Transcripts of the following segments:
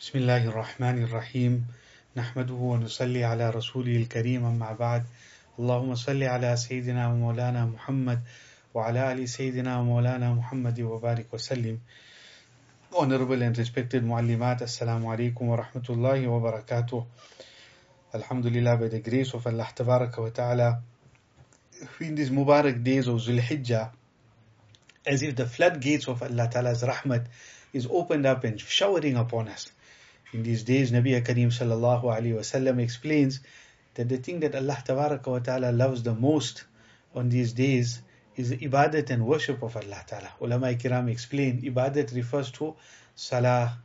بسم الله الرحمن الرحيم نحمده ونصلي على رسوله الكريم أما بعد اللهم صل على سيدنا ومولانا محمد وعلى آل سيدنا ومولانا محمد وبارك وسلم Honorable and respected Muallimat, Assalamu alaikum wa rahmatullahi wa barakatuh. Alhamdulillah, by the grace of Allah wa Ta'ala, in these Mubarak days of Zulhijjah, as if the floodgates of Allah Ta'ala's rahmat is opened up and showering upon us. In these days, Nabi Kareem sallallahu alayhi wasallam explains that the thing that Allah Tabaraka wa Ta'ala loves the most on these days is ibadat and worship of Allah Ta'ala. Ulama Kiram explain ibadat refers to salah,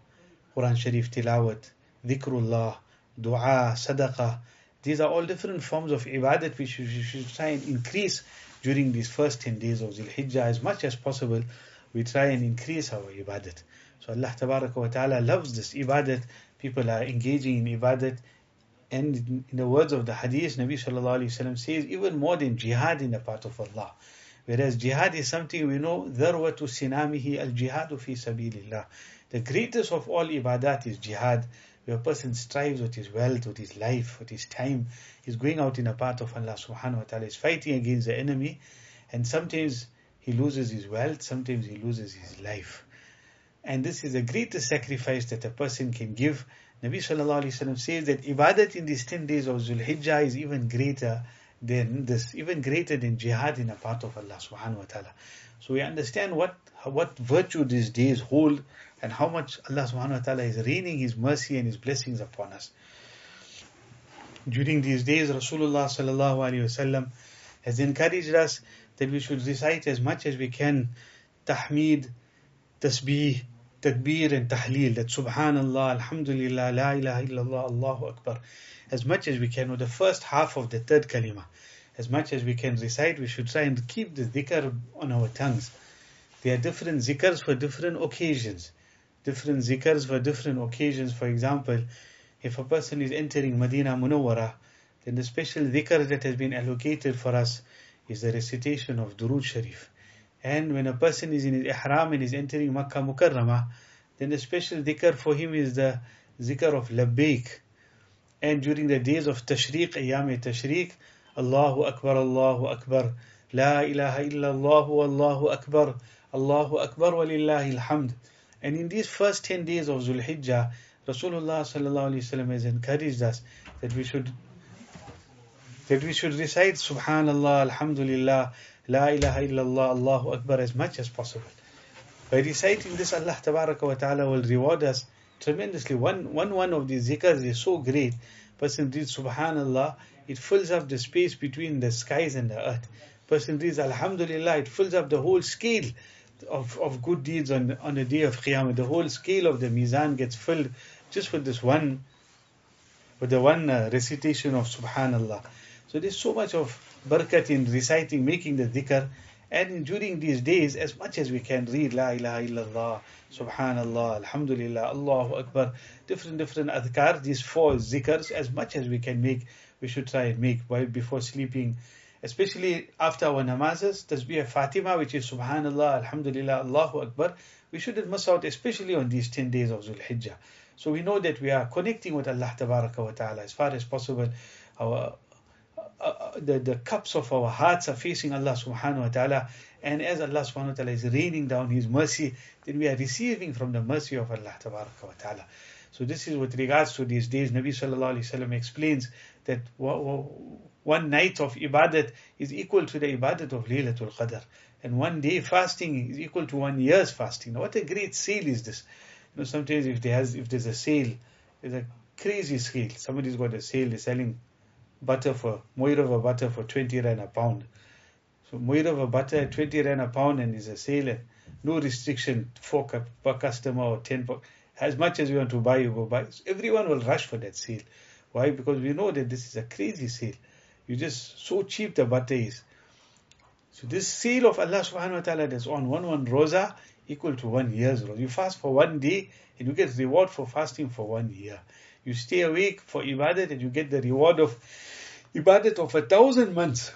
Quran Sharif tilawat, dhikrullah, dua, sadaqah. These are all different forms of ibadat which we should try and increase during these first 10 days of Zul Hijjah as much as possible. We try and increase our ibadat. So Allah Ta'ala loves this ibadat People are engaging in ibadat. And in the words of the hadith, Nabi Sallallahu Alaihi Wasallam says, even more than jihad in the path of Allah. Whereas jihad is something we know, ذَرْوَةُ سِنَامِهِ الْجِهَادُ فِي سَبِيلِ اللَّهِ The greatest of all ibadat is jihad, where a person strives with his wealth, with his life, with his time. He's going out in the path of Allah subhanahu wa ta'ala. He's fighting against the enemy. And sometimes he loses his wealth, sometimes he loses his life. And this is the greatest sacrifice that a person can give. Nabi sallallahu alayhi wa sallam says that ibadat in these 10 days of Zulhijjah is even greater than this, even greater than jihad in the path of Allah subhanahu wa ta'ala. So we understand what what virtue these days hold and how much Allah subhanahu wa ta'ala is raining His mercy and His blessings upon us. During these days, Rasulullah sallallahu alayhi wasallam has encouraged us that we should recite as much as we can tahmid, tasbih, takbir and tahleel, that subhanallah, alhamdulillah, la ilaha illallah, Allahu akbar, as much as we can, or the first half of the third kalima, as much as we can recite, we should try and keep the dhikr on our tongues. There are different zikrs for different occasions, different zikrs for different occasions. For example, if a person is entering Medina Munawwara, then the special dhikr that has been allocated for us is the recitation of Durood Sharif. And when a person is in his ihram and is entering Makkah Mukarramah, then the special dhikr for him is the zikr of Labbaik. And during the days of Tashriq, Ayyam Tashriq, Allahu Akbar, Allahu Akbar, La ilaha illallah, Allahu Akbar, Allahu Akbar, walillahi alhamd. And in these first 10 days of Zulhijjah, Rasulullah sallallahu alaihi wasallam has encouraged us that we should that we should recite Subhanallah, Alhamdulillah, La ilaha illallah, Allahu Akbar as much as possible. By reciting this, Allah Ta'ala will reward us tremendously. One, one, one of these zikrs is so great. Person reads Subhanallah, it fills up the space between the skies and the earth. Person reads Alhamdulillah, it fills up the whole scale of, of good deeds on, on the day of Qiyamah. The whole scale of the Mizan gets filled just with this one, with the one uh, recitation of Subhanallah. So there's so much of barakat in reciting, making the dhikr. And during these days, as much as we can read La ilaha illallah, Subhanallah, Alhamdulillah, Allahu Akbar, different different adhkar, these four zikrs, as much as we can make, we should try and make while before sleeping. Especially after our namazes, tasbih Fatima, which is Subhanallah, Alhamdulillah, Allahu Akbar, we shouldn't miss out, especially on these 10 days of Zulhijjah. So we know that we are connecting with Allah Ta'ala as far as possible. Our uh, the, the cups of our hearts are facing Allah subhanahu wa ta'ala. And as Allah subhanahu wa ta'ala is raining down His mercy then we are receiving from the mercy of Allah ta'ala. So this is with regards to these days. Nabi sallallahu alayhi wasallam explains that one night of ibadat is equal to the ibadat of Laylatul Qadr. And one day fasting is equal to one year's fasting. Now what a great sale is this? You know sometimes if there has if there's a sale there's a crazy sale. Somebody's got a sale they're selling butter for Moirova butter for 20 rand a pound. So Moirova butter at 20 rand a pound and is a sale no restriction for per customer or 10 per, as much as you want to buy you go buy. So everyone will rush for that sale. Why? Because we know that this is a crazy sale. You just so cheap the butter is. So this sale of Allah subhanahu wa ta'ala that's on one one roza equal to one year's roza. You fast for one day and you get reward for fasting for one year. You stay awake for ibadat and you get the reward of ibadat of a thousand months.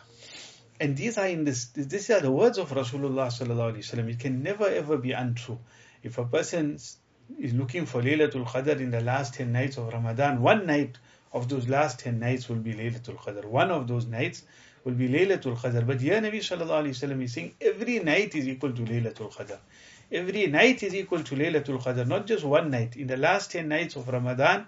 And these are in this, these are the words of Rasulullah sallallahu alaihi wasallam. It can never ever be untrue. If a person is looking for Laylatul Qadr in the last 10 nights of Ramadan, one night of those last 10 nights will be Laylatul Qadr. One of those nights will be Laylatul Qadr. But here Nabi Sallallahu Alaihi Wasallam is saying every night is equal to Laylatul Qadr. Every night is equal to Laylatul Qadr, not just one night. In the last 10 nights of Ramadan,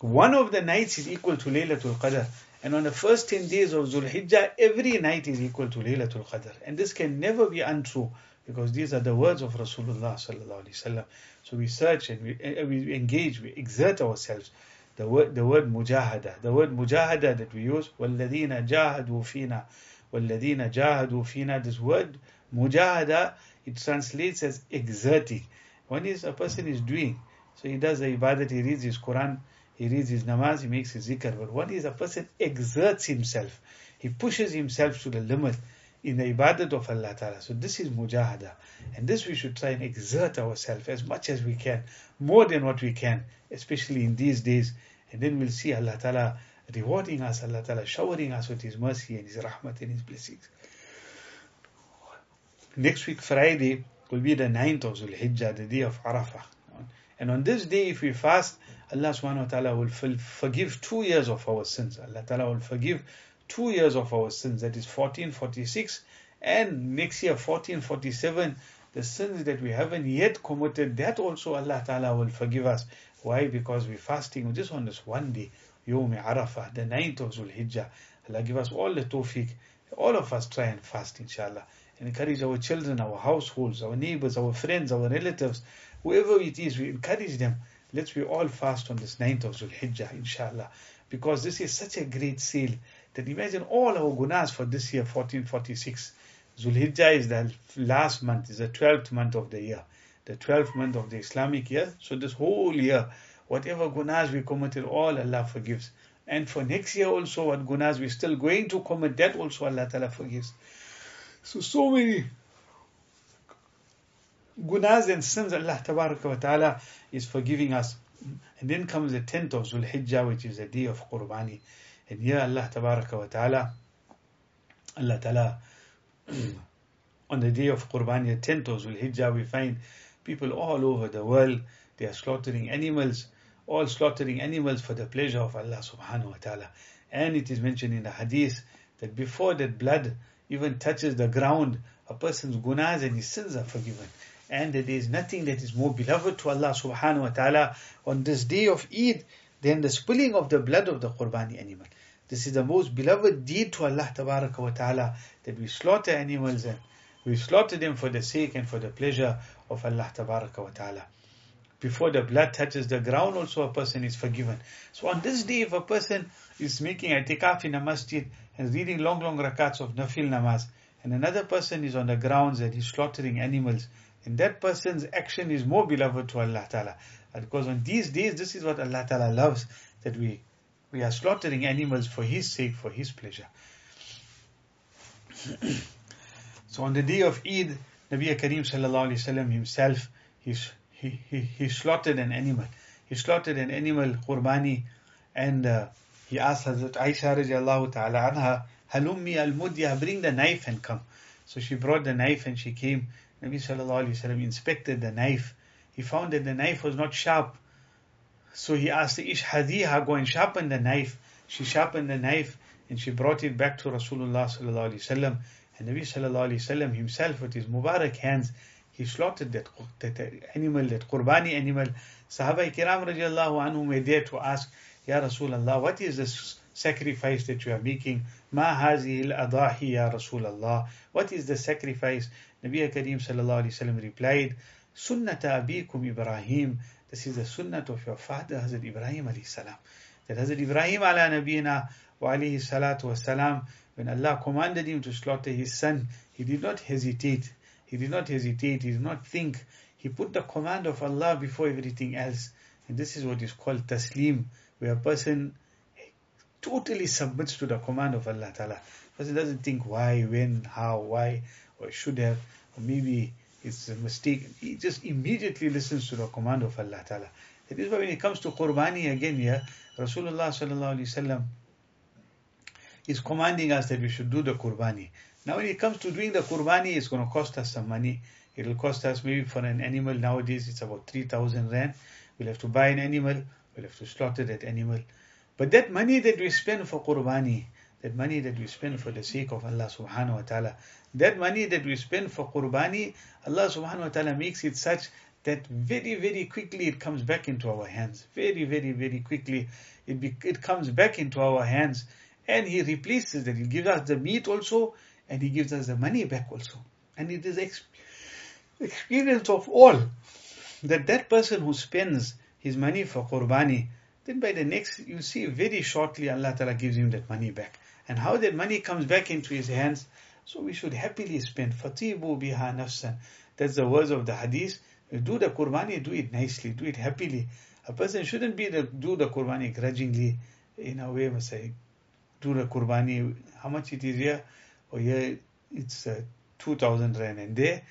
one of the nights is equal to Laylatul Qadr. And on the first 10 days of Zul Hijjah, every night is equal to Laylatul Qadr. And this can never be untrue because these are the words of Rasulullah sallallahu alaihi wasallam. So we search and we, and we engage, we exert ourselves. The word, the word mujahada, the word mujahada that we use, وَالَّذِينَ جَاهَدُوا فِينَا وَالَّذِينَ جَاهَدُوا فِينَا This word mujahada, it translates as exerting. When is a person is doing, so he does the ibadat, he reads his Quran, he reads his namaz, he makes his zikr. But what is a person exerts himself, he pushes himself to the limit in the ibadat of Allah Ta'ala. So this is mujahada. And this we should try and exert ourselves as much as we can, more than what we can, especially in these days. And then we'll see Allah Ta'ala rewarding us, Allah Ta'ala showering us with His mercy and His rahmat and His blessings. Next week, Friday, will be the 9th of Zul Hijjah, the day of Arafah. And on this day, if we fast, Allah subhanahu wa ta'ala will forgive two years of our sins. Allah ta'ala will forgive two years of our sins, that is 1446, and next year 1447, the sins that we haven't yet committed, that also Allah Ta'ala will forgive us. Why? Because we're fasting just on this one day, Yawm Arafah, the 9th of Zul Hijjah. Allah give us all the tawfiq. All of us try and fast, inshallah. Encourage our children, our households, our neighbors, our friends, our relatives, whoever it is, we encourage them. Let's be all fast on this 9th of Zul Hijjah, inshallah. Because this is such a great sale that imagine all our gunas for this year, 1446. Zulhijjah is the last month, is the 12th month of the year, the 12th month of the Islamic year. So this whole year, whatever gunas we committed, all Allah forgives. And for next year also, what gunas we're still going to commit, that also Allah Ta'ala forgives. So, so many gunas and sins Allah Ta'ala is forgiving us. And then comes the 10th of Zulhijjah, which is the day of Qurbani. And here Allah wa Ta'ala, Allah Ta'ala, on the day of Qurbani, the 10th of Zulhijjah, we find people all over the world, they are slaughtering animals, all slaughtering animals for the pleasure of Allah Subhanahu wa Ta'ala. And it is mentioned in the hadith that before that blood even touches the ground, a person's gunas and his sins are forgiven. And there is nothing that is more beloved to Allah subhanahu wa ta'ala on this day of Eid than the spilling of the blood of the Qurbani animal. This is the most beloved deed to Allah wa ta'ala that we slaughter animals and we slaughter them for the sake and for the pleasure of Allah wa ta'ala. Before the blood touches the ground also a person is forgiven. So on this day if a person is making itikaf in a masjid and reading long long rakats of nafil namaz and another person is on the grounds and he's slaughtering animals and that person's action is more beloved to Allah Ta'ala. Because on these days, this is what Allah Ta'ala loves, that we we are slaughtering animals for His sake, for His pleasure. so on the day of Eid, Nabi Kareem sallallahu alaihi wasallam himself, he, he, slaughtered an animal. He slaughtered an animal, qurbani, and uh, he asked Hazrat Aisha radiallahu ta'ala anha, halummi al-mudya, bring the knife and come. So she brought the knife and she came. Nabi sallallahu alaihi wasallam inspected the knife. He found that the knife was not sharp. So he asked Ish Hadiha, go and sharpen the knife. She sharpened the knife and she brought it back to Rasulullah sallallahu alaihi wasallam. And Nabi sallallahu alaihi wasallam himself with his Mubarak hands, he slaughtered that, that animal, that Qurbani animal. Sahaba kiram radiallahu anhum were there to ask, Ya Rasulullah, what is this sacrifice that you are making? Ma hazil adahi ya Rasulullah. What is the sacrifice? Nabi Kareem sallallahu alaihi wasallam replied, Sunnata abikum Ibrahim. This is the sunnah of your father, Hazrat Ibrahim alayhi salam. That Hazrat Ibrahim ala nabiyina wa alayhi salatu wa salam, when Allah commanded him to slaughter his son, he did not hesitate. He did not hesitate. He did not think. He put the command of Allah before everything else. And this is what is called taslim, where a person totally submits to the command of Allah Ta'ala. Person doesn't think why, when, how, why, or should have, or maybe it's a mistake. He just immediately listens to the command of Allah Ta'ala. That is why when it comes to Qurbani again here, Rasulullah Sallallahu Alaihi Wasallam is commanding us that we should do the Qurbani. Now when it comes to doing the Qurbani, it's going to cost us some money. It'll cost us maybe for an animal nowadays it's about 3,000 rand. We'll have to buy an animal, we'll have to slaughter that animal. But that money that we spend for qurbani, that money that we spend for the sake of Allah subhanahu wa ta'ala, that money that we spend for qurbani, Allah subhanahu wa ta'ala makes it such that very, very quickly it comes back into our hands. Very, very, very quickly it, be, it comes back into our hands and He replaces that. He gives us the meat also and He gives us the money back also. And it is ex- experience of all that that person who spends his money for qurbani, then by the next, you see very shortly Allah Ta'ala gives him that money back. And how that money comes back into his hands, so we should happily spend. Fatibu biha nafsan. That's the words of the hadith. Do the qurbani, do it nicely, do it happily. A person shouldn't be the, do the qurbani grudgingly, in a way, say, do the qurbani, how much it is here? Oh, here it's uh, 2000 rand, and there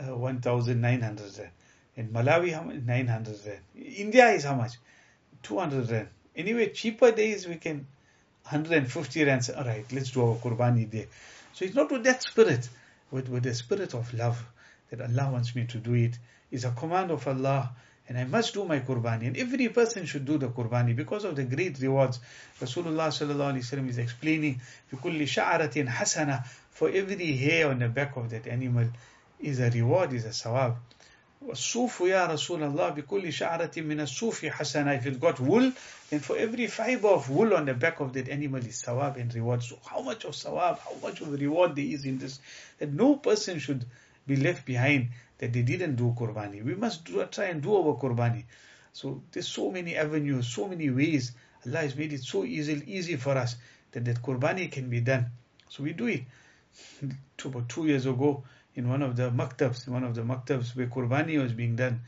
uh, 1900 rand. In Malawi, how much? 900 rand. India is how much? 200 rand. Anyway, cheaper days we can 150 rand. All right, let's do our qurbani there. So it's not with that spirit, with, with the spirit of love that Allah wants me to do it. It's a command of Allah and I must do my qurbani. And every person should do the qurbani because of the great rewards. Rasulullah sallallahu alaihi wasallam is explaining, بِكُلِّ شَعَرَةٍ حَسَنَةٍ For every hair on the back of that animal is a reward, is a sawab. الصوف يا رسول الله بكل شعرة من الصوف حسنة if it got wool then for every fiber of wool on the back of that animal is sawab and reward so how much of sawab how much of reward there is in this that no person should be left behind that they didn't do qurbani. We must do, try and do our qurbani. So there's so many avenues so many ways. Allah has made it so easy easy for us that that qurbani can be done. So we do it. About two years ago in one of the maktabs, one of the maktabs where Qurbani was being done.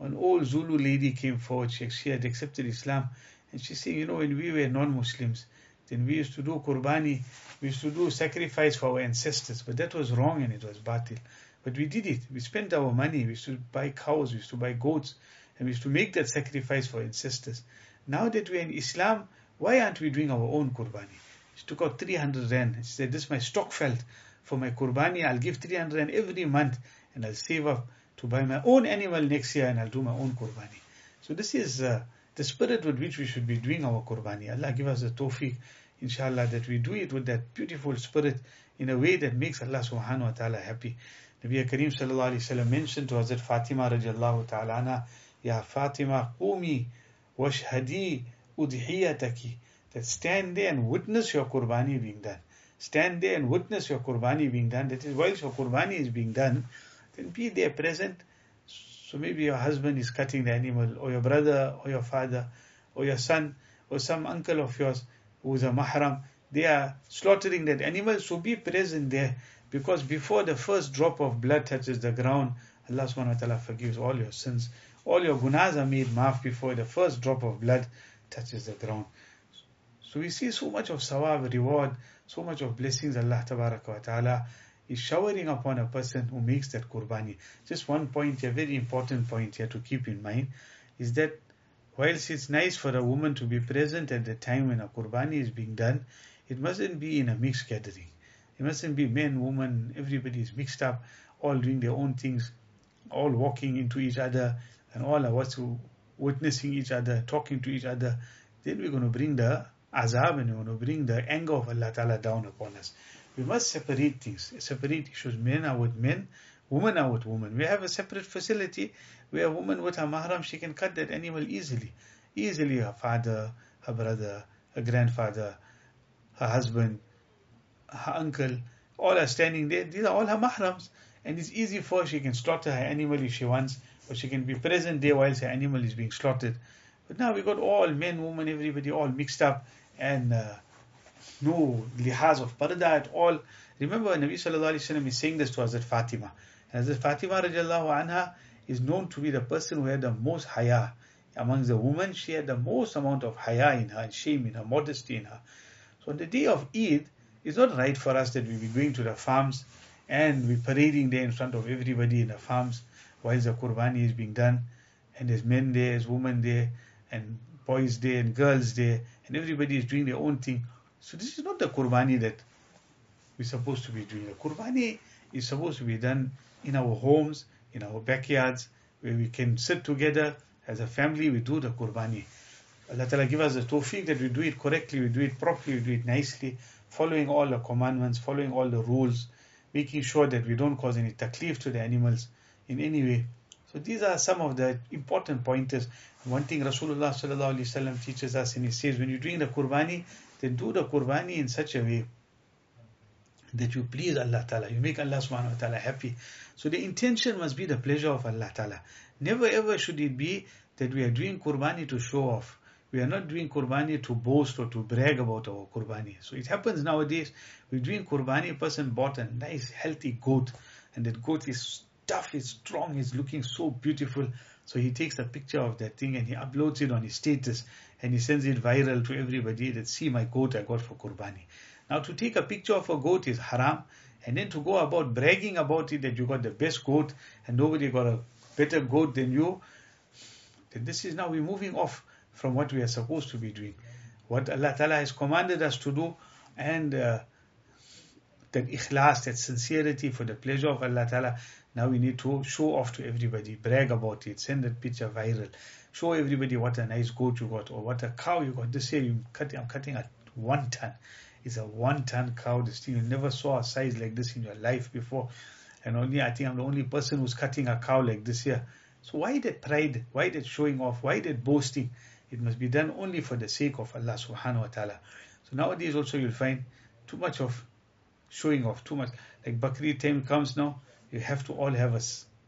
An old Zulu lady came forward, she, she had accepted Islam, and she said, you know, when we were non-Muslims, then we used to do Qurbani, we used to do sacrifice for our ancestors, but that was wrong and it was batil. But we did it. We spent our money. We used to buy cows, we used to buy goats, and we used to make that sacrifice for ancestors. Now that we're in Islam, why aren't we doing our own Qurbani? She took out 300 rand. She said, this is my stokvel for my qurbani, I'll give 300 rand every month and I'll save up to buy my own animal next year and I'll do my own qurbani. So this is uh, the spirit with which we should be doing our qurbani. Allah give us the tawfiq, inshallah, that we do it with that beautiful spirit in a way that makes Allah subhanahu wa ta'ala happy. Nabi Kareem sallallahu alayhi wa mentioned to Hazrat Fatima radiallahu ta'ala Ya Fatima, qumi washhadi udhiyataki, that stand there and witness your qurbani being done stand there and witness your qurbani being done, that is, whilst your qurbani is being done, then be there present. So maybe your husband is cutting the animal, or your brother, or your father, or your son, or some uncle of yours who is a mahram, they are slaughtering that animal, so be present there. Because before the first drop of blood touches the ground, Allah subhanahu wa ta'ala forgives all your sins. All your gunas are made maaf before the first drop of blood touches the ground. So we see so much of sawab, reward, so much of blessings Allah wa ta'ala is showering upon a person who makes that qurbani. Just one point here, very important point here to keep in mind, is that whilst it's nice for a woman to be present at the time when a qurbani is being done, it mustn't be in a mixed gathering. It mustn't be men, women, everybody is mixed up, all doing their own things, all walking into each other, and all are witnessing each other, talking to each other. Then we're going to bring the azab and we're going to bring the anger of Allah Ta'ala down upon us. We must separate things, separate issues. Men are with men, women are with women. We have a separate facility where a woman with her mahram, she can cut that animal easily. Easily her father, her brother, her grandfather, her husband, her uncle, all are standing there. These are all her mahrams. And it's easy for her. She can slaughter her animal if she wants, or she can be present there whilst her animal is being slaughtered. But now we got all men, women, everybody all mixed up and uh, no lihaz of parda at all. Remember, Nabi Sallallahu Alaihi Wasallam is saying this to Hazrat Fatima. And Hazrat Fatima radiallahu anha is known to be the person who had the most haya. Among the women, she had the most amount of haya in her, and shame in her, modesty in her. So on the day of Eid, it's not right for us that we be going to the farms and we parading there in front of everybody in the farms while the qurbani is being done. And there's men there, there's women there, and boys there, and girls there, and everybody is doing their own thing. So this is not the qurbani that we're supposed to be doing. The qurbani is supposed to be done in our homes, in our backyards, where we can sit together as a family, we do the qurbani. Allah Ta'ala give us the tawfiq that we do it correctly, we do it properly, we do it nicely, following all the commandments, following all the rules, making sure that we don't cause any taklif to the animals in any way. So these are some of the important pointers. One thing Rasulullah wasallam teaches us, and he says, when you're doing the qurbani, then do the qurbani in such a way that you please Allah Ta'ala, you make Allah subhanahu wa ta'ala happy. So the intention must be the pleasure of Allah Ta'ala. Never ever should it be that we are doing qurbani to show off. We are not doing qurbani to boast or to brag about our qurbani. So it happens nowadays, we're doing qurbani, a person bought a nice healthy goat, and that goat is tough, it's strong, it's looking so beautiful. So he takes a picture of that thing and he uploads it on his status and he sends it viral to everybody that see my goat I got for qurbani. Now to take a picture of a goat is haram and then to go about bragging about it that you got the best goat and nobody got a better goat than you, then this is now we're moving off from what we are supposed to be doing. What Allah Ta'ala has commanded us to do and uh, that ikhlas, that sincerity for the pleasure of Allah Ta'ala, now we need to show off to everybody, brag about it, send that picture viral, show everybody what a nice goat you got or what a cow you got. This year you cut, I'm cutting a one ton. It's a one ton cow. This thing you never saw a size like this in your life before. And only I think I'm the only person who's cutting a cow like this here. So why that pride? Why that showing off? Why that boasting? It must be done only for the sake of Allah subhanahu wa ta'ala. So nowadays also you'll find too much of showing off, too much. Like Bakri time comes now, you have to all have a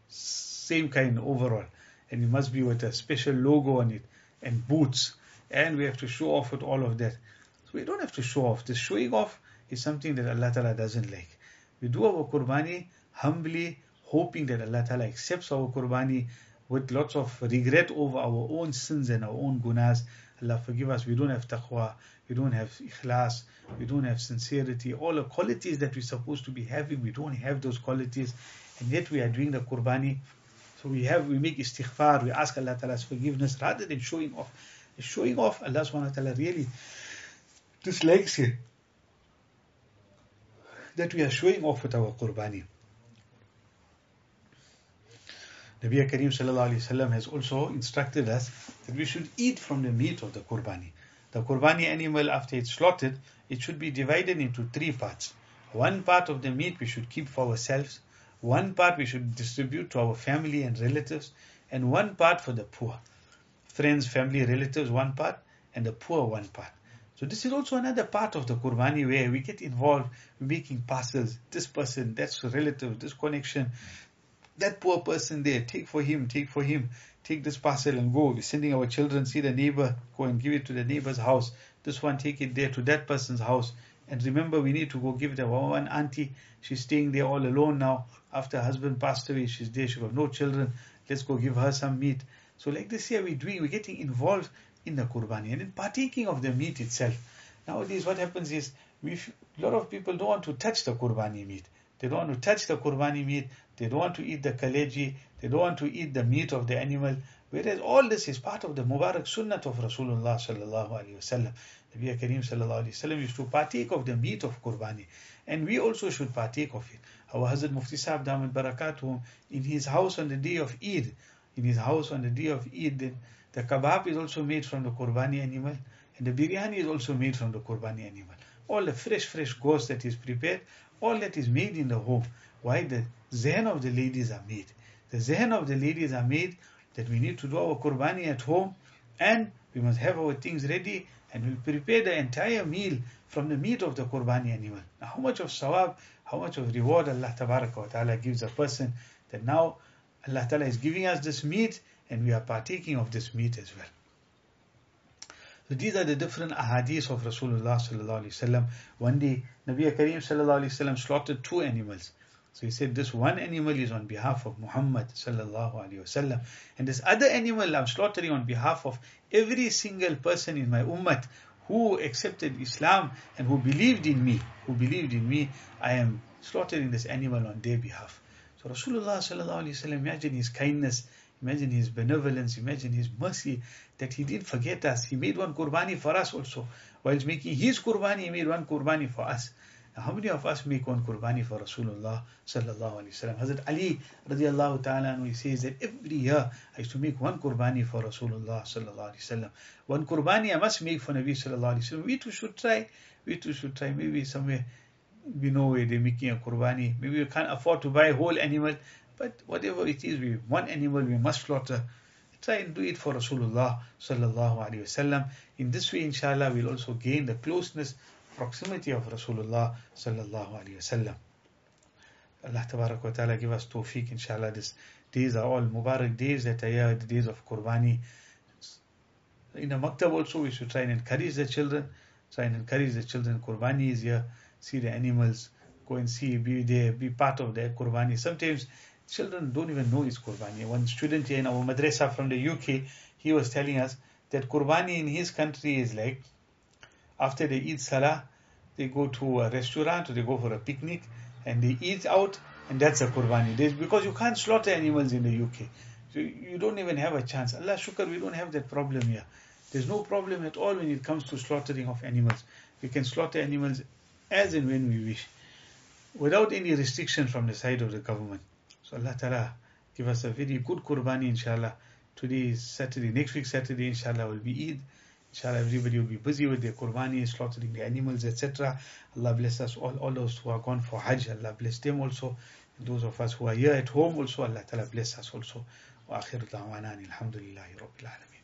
same kind overall. And it must be with a special logo on it and boots. And we have to show off with all of that. So we don't have to show off. This showing off is something that Allah Ta'ala doesn't like. We do our qurbani humbly, hoping that Allah Ta'ala accepts our qurbani with lots of regret over our own sins and our own gunas. Allah forgive us. We don't have taqwa. We don't have ikhlas. We don't have sincerity. All the qualities that we're supposed to be having, we don't have those qualities. And yet we are doing the qurbani. So we have, we make istighfar. We ask Allah Ta'ala's forgiveness rather than showing off. Showing off, Allah Subhanahu wa Ta'ala really dislikes it. That we are showing off with our qurbani. Nabi Kareem alayhi has also instructed us that we should eat from the meat of the qurbani. The qurbani animal, after it's slaughtered, it should be divided into three parts. One part of the meat we should keep for ourselves, one part we should distribute to our family and relatives, and one part for the poor. Friends, family, relatives, one part, and the poor, one part. So this is also another part of the qurbani where we get involved, making parcels, this person, that's relative, this connection, that poor person there, take for him, take for him, take this parcel and go. We're sending our children, see the neighbor, go and give it to the neighbor's house. This one, take it there to that person's house. And remember, we need to go give it to one auntie. She's staying there all alone now. After her husband passed away, she's there. She got no children. Let's go give her some meat. So like this here, we're doing, we're getting involved in the qurbani and in partaking of the meat itself. Nowadays, what happens is, we, a lot of people don't want to touch the qurbani meat. They don't want to touch the qurbani meat. They don't want to eat the kaleji. They don't want to eat the meat of the animal. Whereas all this is part of the Mubarak Sunnah of Rasulullah sallallahu alaihi wasallam. Nabi Kareem sallallahu alaihi wasallam used to partake of the meat of qurbani, and we also should partake of it. Our Hazrat Mufti Sahib Damat Barakatuh in his house on the day of Eid, in his house on the day of Eid, the kebab is also made from the qurbani animal, and the biryani is also made from the qurbani animal. All the fresh, fresh gosht that is prepared, all that is made in the home. Why the zehn of the ladies are made? The zehn of the ladies are made that we need to do our qurbani at home and we must have our things ready and we'll prepare the entire meal from the meat of the qurbani animal. Now, how much of sawab, how much of reward Allah wa ta'ala gives a person that now Allah ta'ala is giving us this meat and we are partaking of this meat as well. So these are the different ahadith of Rasulullah sallallahu alaihi wasallam. One day, Nabi Kareem sallallahu alaihi wasallam slaughtered two animals. So he said, this one animal is on behalf of Muhammad sallallahu alaihi wasallam, and this other animal I'm slaughtering on behalf of every single person in my ummah who accepted Islam and who believed in me, who believed in me. I am slaughtering this animal on their behalf. So Rasulullah sallallahu alaihi wasallam, imagine his kindness Imagine his benevolence, imagine his mercy that he didn't forget us. He made one qurbani for us also. While making his qurbani, he made one qurbani for us. Now, how many of us make one qurbani for Rasulullah sallallahu alaihi wasallam? Hazrat Ali radiallahu ta'ala he says that every year I used to make one qurbani for Rasulullah sallallahu alaihi wasallam. One qurbani I must make for Nabi sallallahu alaihi. We too should try. We too should try. Maybe somewhere we know where they're making a qurbani. Maybe we can't afford to buy a whole animal, but whatever it is, we one animal we must slaughter. Try and do it for Rasulullah sallallahu alaihi wasallam. In this way, inshallah, we'll also gain the closeness proximity of Rasulullah sallallahu alaihi wasallam. Allah wa ta'ala give us tawfiq inshallah. These days are all Mubarak days that are the days of Qurbani. In the maktab also we should try and encourage the children, try and encourage the children. Qurbani is here, see the animals, go and see, be there, be part of the Qurbani. Sometimes children don't even know it's Qurbani. One student here in our madrasa from the UK, he was telling us that Qurbani in his country is like after they Eid salah, they go to a restaurant or they go for a picnic and they eat out and that's a qurbani. There's, because you can't slaughter animals in the UK. So you don't even have a chance. Allah shukr, we don't have that problem here. There's no problem at all when it comes to slaughtering of animals. We can slaughter animals as and when we wish, without any restriction from the side of the government. So Allah Ta'ala give us a very good qurbani inshallah. Today is Saturday, next week Saturday inshallah will be Eid. Inshallah, everybody will be busy with their qurbani, slaughtering the animals, etc. Allah bless us all, all those who are gone for Hajj. Allah bless them also. And those of us who are here at home also, Allah Ta'ala bless us also. وآخر دعوانا الحمد لله رب العالمين